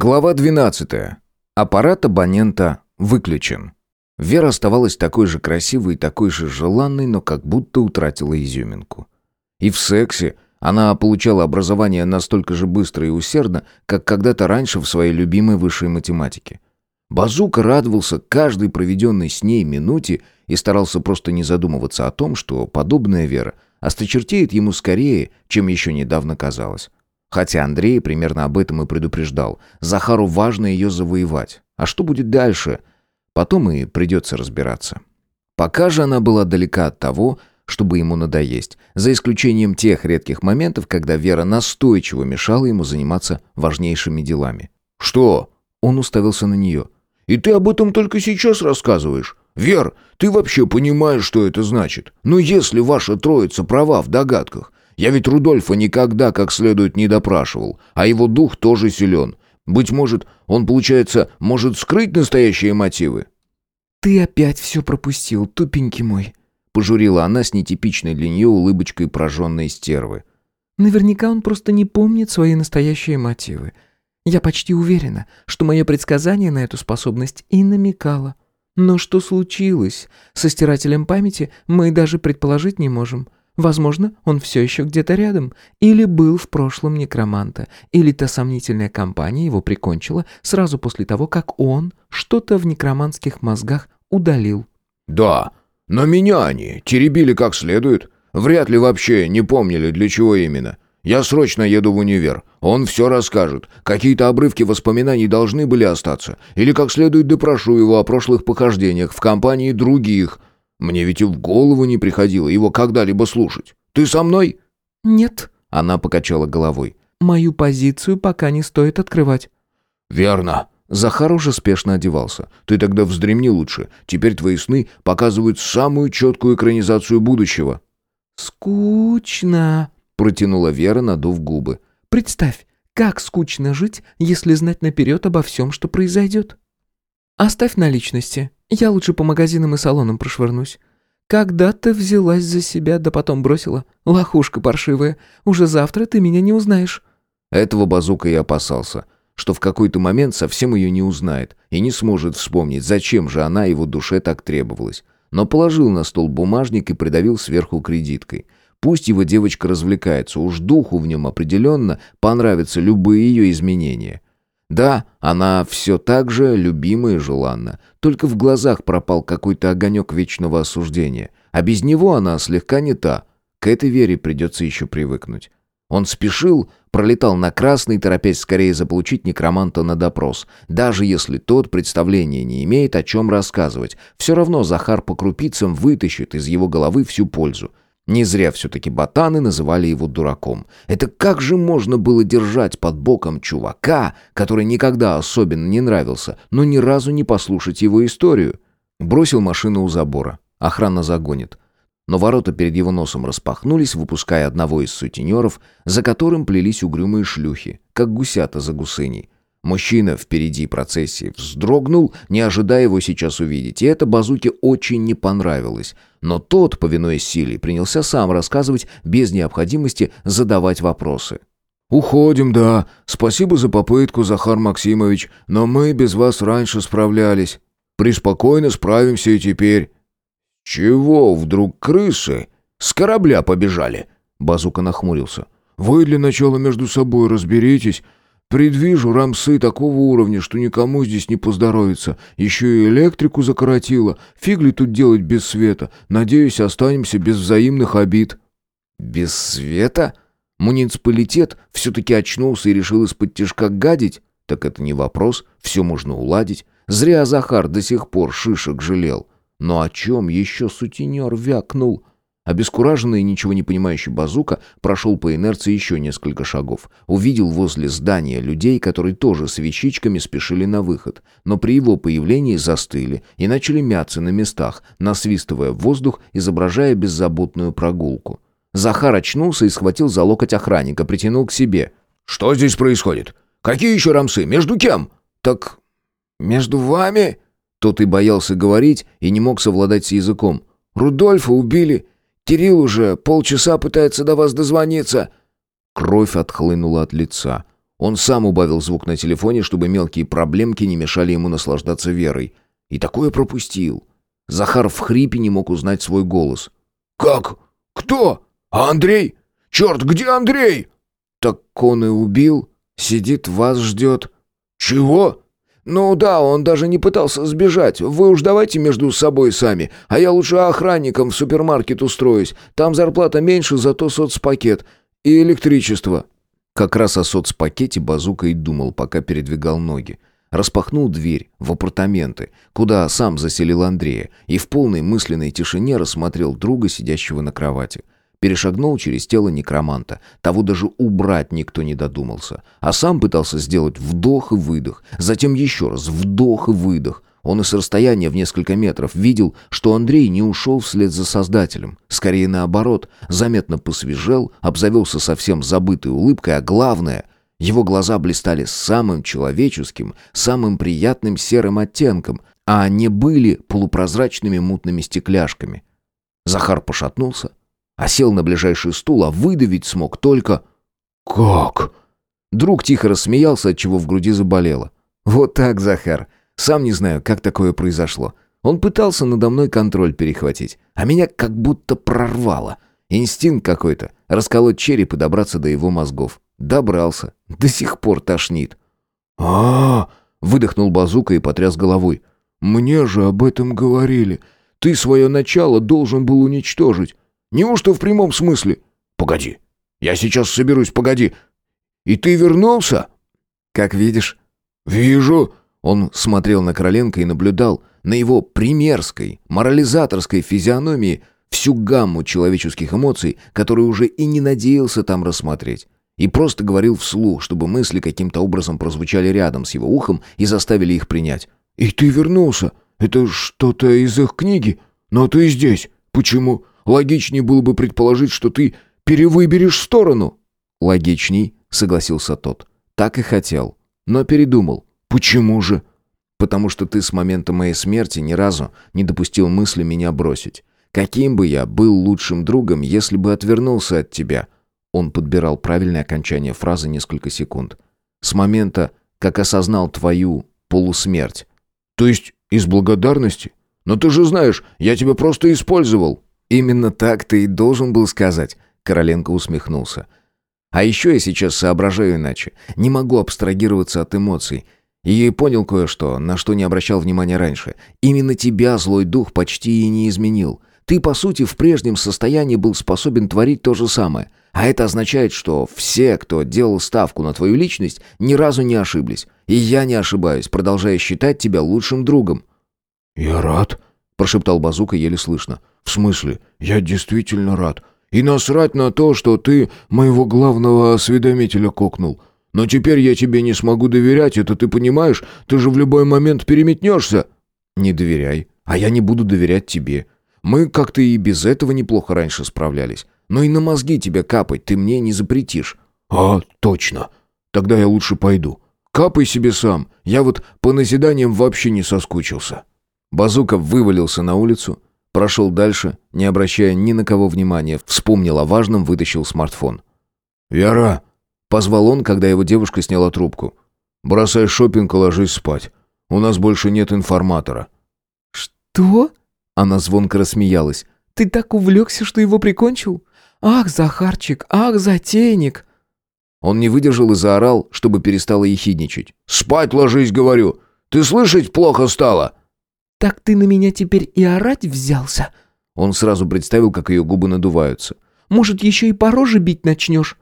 Глава 12. Аппарат абонента выключен. Вера оставалась такой же красивой и такой же желанной, но как будто утратила изюминку. И в сексе она получала образование настолько же быстро и усердно, как когда-то раньше в своей любимой высшей математике. Базука радовался каждой проведенной с ней минуте и старался просто не задумываться о том, что подобная Вера осточертеет ему скорее, чем еще недавно казалось. Хотя Андрей примерно об этом и предупреждал. Захару важно ее завоевать. А что будет дальше? Потом и придется разбираться. Пока же она была далека от того, чтобы ему надоесть, за исключением тех редких моментов, когда Вера настойчиво мешала ему заниматься важнейшими делами. «Что?» Он уставился на нее. «И ты об этом только сейчас рассказываешь? Вер, ты вообще понимаешь, что это значит? Ну если ваша троица права в догадках, я ведь Рудольфа никогда как следует не допрашивал, а его дух тоже силен. Быть может, он, получается, может скрыть настоящие мотивы?» «Ты опять все пропустил, тупенький мой», — пожурила она с нетипичной для нее улыбочкой прожженной стервы. «Наверняка он просто не помнит свои настоящие мотивы. Я почти уверена, что мое предсказание на эту способность и намекало. Но что случилось? Со стирателем памяти мы даже предположить не можем. Возможно, он все еще где-то рядом, или был в прошлом некроманта, или та сомнительная компания его прикончила сразу после того, как он что-то в некроманских мозгах удалил. «Да, но меня они теребили как следует. Вряд ли вообще не помнили, для чего именно. Я срочно еду в универ. Он все расскажет. Какие-то обрывки воспоминаний должны были остаться. Или как следует допрошу его о прошлых похождениях в компании других. Мне ведь и в голову не приходило его когда-либо слушать. Ты со мной?» «Нет», — она покачала головой. «Мою позицию пока не стоит открывать». «Верно». Захар уже спешно одевался. «Ты тогда вздремни лучше. Теперь твои сны показывают самую четкую экранизацию будущего». «Скучно», — протянула Вера, надув губы. «Представь, как скучно жить, если знать наперед обо всем, что произойдет». «Оставь наличности. Я лучше по магазинам и салонам прошвырнусь. Когда-то взялась за себя, да потом бросила. Лохушка паршивая. Уже завтра ты меня не узнаешь». Этого базука и опасался, что в какой-то момент совсем ее не узнает и не сможет вспомнить, зачем же она его душе так требовалась. Но положил на стол бумажник и придавил сверху кредиткой. Пусть его девочка развлекается, уж духу в нем определенно понравятся любые ее изменения. Да, она все так же любима и желанна, только в глазах пропал какой-то огонек вечного осуждения, а без него она слегка не та. К этой вере придется еще привыкнуть. Он спешил, пролетал на красный, торопясь скорее заполучить некроманта на допрос. Даже если тот представления не имеет, о чем рассказывать, все равно Захар по крупицам вытащит из его головы всю пользу. Не зря все-таки ботаны называли его дураком. Это как же можно было держать под боком чувака, который никогда особенно не нравился, но ни разу не послушать его историю? Бросил машину у забора. Охрана загонит. Но ворота перед его носом распахнулись, выпуская одного из сутенеров, за которым плелись угрюмые шлюхи, как гусята за гусыней. Мужчина впереди процессии вздрогнул, не ожидая его сейчас увидеть, и это Базуке очень не понравилось. Но тот, повинуясь силе, принялся сам рассказывать без необходимости задавать вопросы. «Уходим, да. Спасибо за попытку, Захар Максимович, но мы без вас раньше справлялись. Приспокойно справимся и теперь». «Чего вдруг крысы? С корабля побежали?» Базука нахмурился. «Вы для начала между собой разберитесь, Предвижу рамсы такого уровня, что никому здесь не поздоровится. Еще и электрику закоротило. Фиг ли тут делать без света? Надеюсь, останемся без взаимных обид». «Без света?» Муниципалитет все-таки очнулся и решил из-под тяжка гадить? Так это не вопрос, все можно уладить. Зря Захар до сих пор шишек жалел. Но о чем еще сутенер вякнул? Обескураженный и ничего не понимающий базука прошел по инерции еще несколько шагов. Увидел возле здания людей, которые тоже с вещичками спешили на выход, но при его появлении застыли и начали мяться на местах, насвистывая в воздух, изображая беззаботную прогулку. Захар очнулся и схватил за локоть охранника, притянул к себе. «Что здесь происходит? Какие еще рамсы? Между кем?» «Так... между вами?» Тот и боялся говорить и не мог совладать с языком. «Рудольфа убили. Кирилл уже полчаса пытается до вас дозвониться». Кровь отхлынула от лица. Он сам убавил звук на телефоне, чтобы мелкие проблемки не мешали ему наслаждаться верой. И такое пропустил. Захар в хрипе не мог узнать свой голос. «Как? Кто? А Андрей? Черт, где Андрей?» «Так он и убил. Сидит, вас ждет». «Чего?» «Ну да, он даже не пытался сбежать. Вы уж давайте между собой сами. А я лучше охранником в супермаркет устроюсь. Там зарплата меньше, зато соцпакет. И электричество». Как раз о соцпакете Базука и думал, пока передвигал ноги. Распахнул дверь в апартаменты, куда сам заселил Андрея, и в полной мысленной тишине рассмотрел друга, сидящего на кровати. Перешагнул через тело некроманта. Того даже убрать никто не додумался. А сам пытался сделать вдох и выдох. Затем еще раз вдох и выдох. Он и с расстояния в несколько метров видел, что Андрей не ушел вслед за Создателем. Скорее наоборот, заметно посвежел, обзавелся совсем забытой улыбкой, а главное — его глаза блистали самым человеческим, самым приятным серым оттенком, а они были полупрозрачными мутными стекляшками. Захар пошатнулся, а сел на ближайший стул, а выдавить смог только... «Как?» Друг тихо рассмеялся, отчего в груди заболело. «Вот так, Захар. Сам не знаю, как такое произошло. Он пытался надо мной контроль перехватить, а меня как будто прорвало. Инстинкт какой-то. Расколоть череп и добраться до его мозгов. Добрался. До сих пор тошнит. а, -а, -а выдохнул Базука и потряс головой. «Мне же об этом говорили. Ты свое начало должен был уничтожить. Неужто в прямом смысле? Погоди. Я сейчас соберусь, погоди. И ты вернулся? Как видишь. Вижу. Он смотрел на Короленко и наблюдал на его примерской, морализаторской физиономии всю гамму человеческих эмоций, которые уже и не надеялся там рассмотреть. И просто говорил вслух, чтобы мысли каким-то образом прозвучали рядом с его ухом и заставили их принять. «И ты вернулся? Это что-то из их книги? Но ты здесь. Почему? Логичнее было бы предположить, что ты перевыберешь сторону». «Логичней», — согласился тот. «Так и хотел. Но передумал. Почему же?» «Потому что ты с момента моей смерти ни разу не допустил мысли меня бросить. Каким бы я был лучшим другом, если бы отвернулся от тебя?» Он подбирал правильное окончание фразы несколько секунд. «С момента, как осознал твою полусмерть». «То есть из благодарности? Но ты же знаешь, я тебя просто использовал». «Именно так ты и должен был сказать», — Короленко усмехнулся. «А еще я сейчас соображаю иначе. Не могу абстрагироваться от эмоций. И понял кое-что, на что не обращал внимания раньше. Именно тебя злой дух почти и не изменил. Ты, по сути, в прежнем состоянии был способен творить то же самое. А это означает, что все, кто делал ставку на твою личность, ни разу не ошиблись. И я не ошибаюсь, продолжая считать тебя лучшим другом». «Я рад», — прошептал Базука еле слышно. «В смысле? Я действительно рад. И насрать на то, что ты моего главного осведомителя кокнул. Но теперь я тебе не смогу доверять, это ты понимаешь? Ты же в любой момент переметнешься». «Не доверяй, а я не буду доверять тебе. Мы как-то и без этого неплохо раньше справлялись. Но и на мозги тебе капать ты мне не запретишь». «А, точно. Тогда я лучше пойду. Капай себе сам. Я вот по назиданиям вообще не соскучился». Базука вывалился на улицу, Прошел дальше, не обращая ни на кого внимания, вспомнил о важном, вытащил смартфон. «Вера!» — позвал он, когда его девушка сняла трубку. «Бросай шопинг и ложись спать. У нас больше нет информатора». «Что?» — она звонко рассмеялась. «Ты так увлекся, что его прикончил? Ах, Захарчик, ах, затейник!» Он не выдержал и заорал, чтобы перестала ехидничать. «Спать ложись, говорю! Ты слышать плохо стало?» «Так ты на меня теперь и орать взялся?» Он сразу представил, как ее губы надуваются. «Может, еще и по роже бить начнешь?»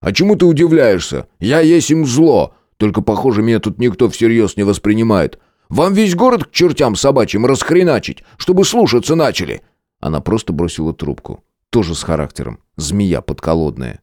«А чему ты удивляешься? Я есть им зло. Только, похоже, меня тут никто всерьез не воспринимает. Вам весь город к чертям собачьим расхреначить, чтобы слушаться начали!» Она просто бросила трубку. Тоже с характером. Змея подколодная.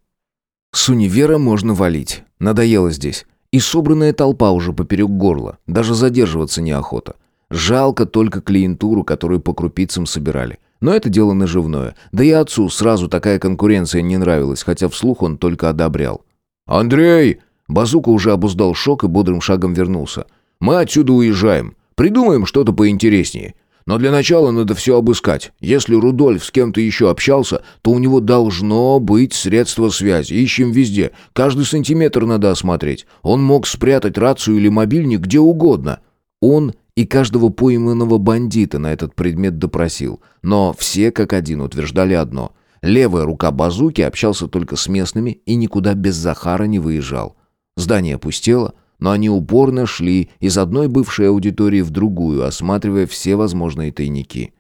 С универа можно валить. Надоело здесь. И собранная толпа уже поперек горла. Даже задерживаться неохота. Жалко только клиентуру, которую по крупицам собирали. Но это дело наживное. Да и отцу сразу такая конкуренция не нравилась, хотя вслух он только одобрял. «Андрей!» Базука уже обуздал шок и бодрым шагом вернулся. «Мы отсюда уезжаем. Придумаем что-то поинтереснее. Но для начала надо все обыскать. Если Рудольф с кем-то еще общался, то у него должно быть средство связи. Ищем везде. Каждый сантиметр надо осмотреть. Он мог спрятать рацию или мобильник где угодно. Он и каждого пойманного бандита на этот предмет допросил. Но все как один утверждали одно. Левая рука базуки общался только с местными и никуда без Захара не выезжал. Здание пустело, но они упорно шли из одной бывшей аудитории в другую, осматривая все возможные тайники.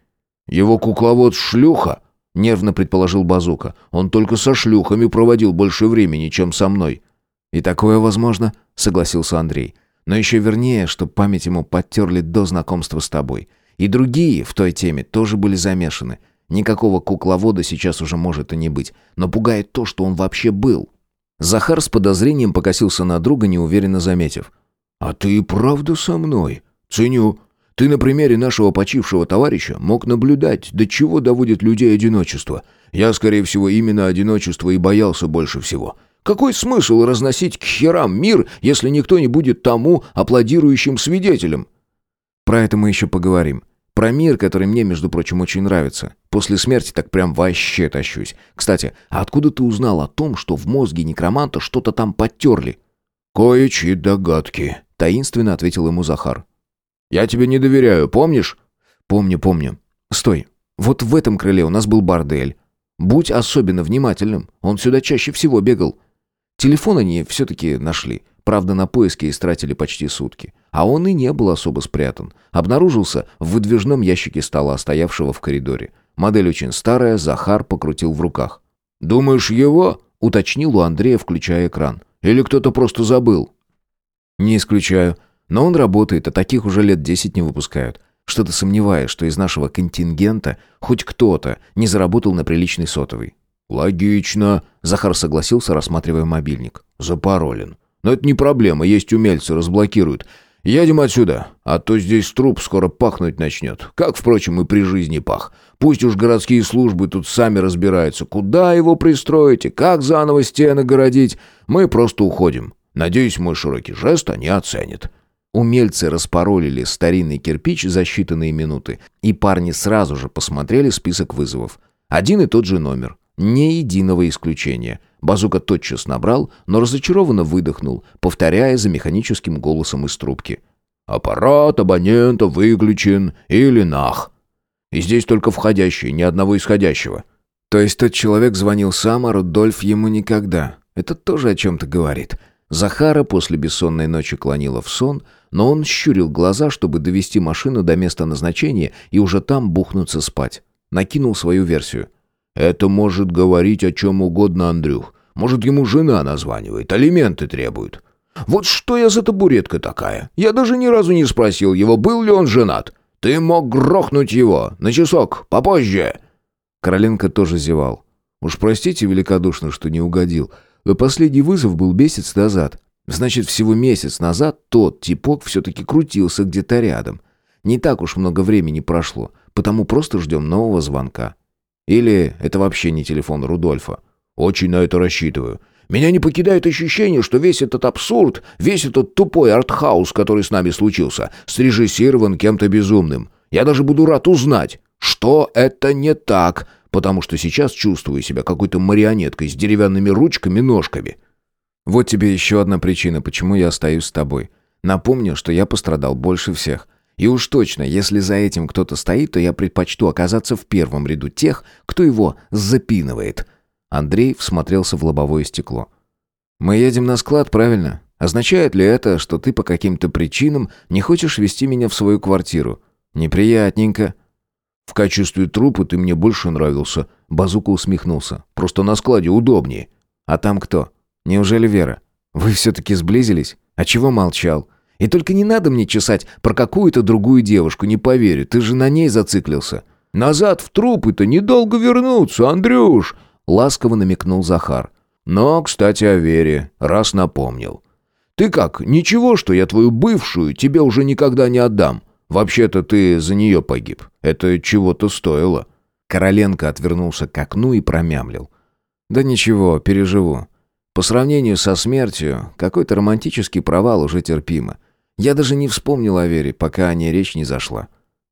«Его кукловод шлюха?» — нервно предположил Базука. «Он только со шлюхами проводил больше времени, чем со мной». «И такое возможно», — согласился Андрей. «Но еще вернее, что память ему подтерли до знакомства с тобой. И другие в той теме тоже были замешаны. Никакого кукловода сейчас уже может и не быть. Но пугает то, что он вообще был». Захар с подозрением покосился на друга, неуверенно заметив. «А ты и правда со мной? Ценю. Ты на примере нашего почившего товарища мог наблюдать, до чего доводит людей одиночество. Я, скорее всего, именно одиночество и боялся больше всего. Какой смысл разносить к херам мир, если никто не будет тому аплодирующим свидетелем?» «Про это мы еще поговорим. Про мир, который мне, между прочим, очень нравится. После смерти так прям вообще тащусь. Кстати, а откуда ты узнал о том, что в мозге некроманта что-то там подтерли?» «Кое-чьи догадки», — таинственно ответил ему Захар. «Я тебе не доверяю, помнишь?» «Помню, помню. Стой. Вот в этом крыле у нас был бордель. Будь особенно внимательным. Он сюда чаще всего бегал. Телефон они все-таки нашли. Правда, на поиски истратили почти сутки. А он и не был особо спрятан. Обнаружился в выдвижном ящике стола, стоявшего в коридоре. Модель очень старая, Захар покрутил в руках. «Думаешь, его?» — уточнил у Андрея, включая экран. «Или кто-то просто забыл?» «Не исключаю. Но он работает, а таких уже лет десять не выпускают. Что-то сомневаюсь, что из нашего контингента хоть кто-то не заработал на приличный сотовый». «Логично», — Захар согласился, рассматривая мобильник. «Запаролен. Но это не проблема, есть умельцы, разблокируют. Едем отсюда, а то здесь труп скоро пахнуть начнет. Как, впрочем, и при жизни пах. Пусть уж городские службы тут сами разбираются, куда его пристроить и как заново стены городить. Мы просто уходим. Надеюсь, мой широкий жест они оценят». Умельцы распоролили старинный кирпич за считанные минуты, и парни сразу же посмотрели список вызовов. Один и тот же номер. Ни единого исключения. Базука тотчас набрал, но разочарованно выдохнул, повторяя за механическим голосом из трубки. «Аппарат абонента выключен или нах. И здесь только входящий, ни одного исходящего». То есть тот человек звонил сам, а Рудольф ему никогда. Это тоже о чем-то говорит. Захара после бессонной ночи клонила в сон, но он щурил глаза, чтобы довести машину до места назначения и уже там бухнуться спать. Накинул свою версию. Это может говорить о чем угодно, Андрюх. Может, ему жена названивает, алименты требует. Вот что я за табуретка такая? Я даже ни разу не спросил его, был ли он женат. Ты мог грохнуть его. На часок, попозже. Короленко тоже зевал. Уж простите великодушно, что не угодил. Но последний вызов был месяц назад. Значит, всего месяц назад тот типок все-таки крутился где-то рядом. Не так уж много времени прошло, потому просто ждем нового звонка. Или это вообще не телефон Рудольфа? Очень на это рассчитываю. Меня не покидает ощущение, что весь этот абсурд, весь этот тупой артхаус, который с нами случился, срежиссирован кем-то безумным. Я даже буду рад узнать, что это не так, потому что сейчас чувствую себя какой-то марионеткой с деревянными ручками ножками. Вот тебе еще одна причина, почему я остаюсь с тобой. Напомню, что я пострадал больше всех. И уж точно, если за этим кто-то стоит, то я предпочту оказаться в первом ряду тех, кто его запинывает. Андрей всмотрелся в лобовое стекло. Мы едем на склад, правильно? Означает ли это, что ты по каким-то причинам не хочешь вести меня в свою квартиру? Неприятненько. В качестве трупа ты мне больше нравился. Базука усмехнулся. Просто на складе удобнее. А там кто? Неужели Вера? Вы все-таки сблизились? А чего молчал? И только не надо мне чесать про какую-то другую девушку, не поверю, ты же на ней зациклился». «Назад в трупы-то недолго вернуться, Андрюш!» — ласково намекнул Захар. «Но, кстати, о Вере, раз напомнил. Ты как, ничего, что я твою бывшую тебе уже никогда не отдам? Вообще-то ты за нее погиб. Это чего-то стоило». Короленко отвернулся к окну и промямлил. «Да ничего, переживу. По сравнению со смертью, какой-то романтический провал уже терпимо. Я даже не вспомнил о Вере, пока о ней речь не зашла.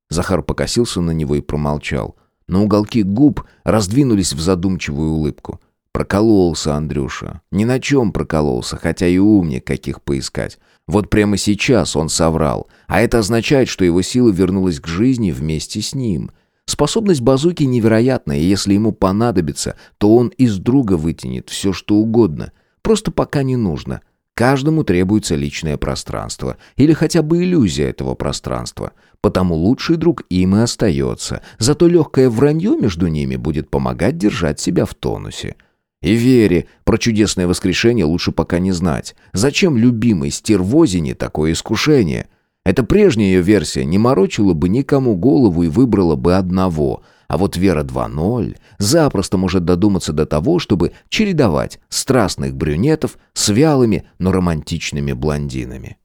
Захар покосился на него и промолчал. На уголки губ раздвинулись в задумчивую улыбку. Прокололся Андрюша. Ни на чем прокололся, хотя и умник каких поискать. Вот прямо сейчас он соврал. А это означает, что его сила вернулась к жизни вместе с ним. Способность базуки невероятна, и если ему понадобится, то он из друга вытянет все, что угодно. Просто пока не нужно. Каждому требуется личное пространство. Или хотя бы иллюзия этого пространства. Потому лучший друг им и остается. Зато легкое вранье между ними будет помогать держать себя в тонусе. И Вере про чудесное воскрешение лучше пока не знать. Зачем любимой стервозине такое искушение? Эта прежняя ее версия не морочила бы никому голову и выбрала бы одного. А вот Вера 2.0 запросто может додуматься до того, чтобы чередовать страстных брюнетов с вялыми, но романтичными блондинами.